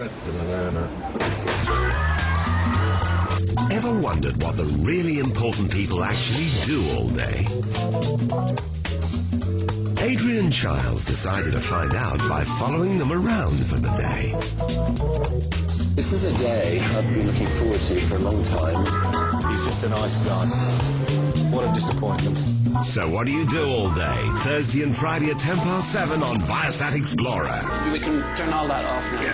Ever wondered what the really important people actually do all day? Adrian Chiles decided to find out by following them around for the day. This is a day I've been looking forward to for a long time. He's just a nice guy. What a disappointment. So what do you do all day? Thursday and Friday at 10 past 7 on Viasat Explorer. We can turn all that off now. yeah.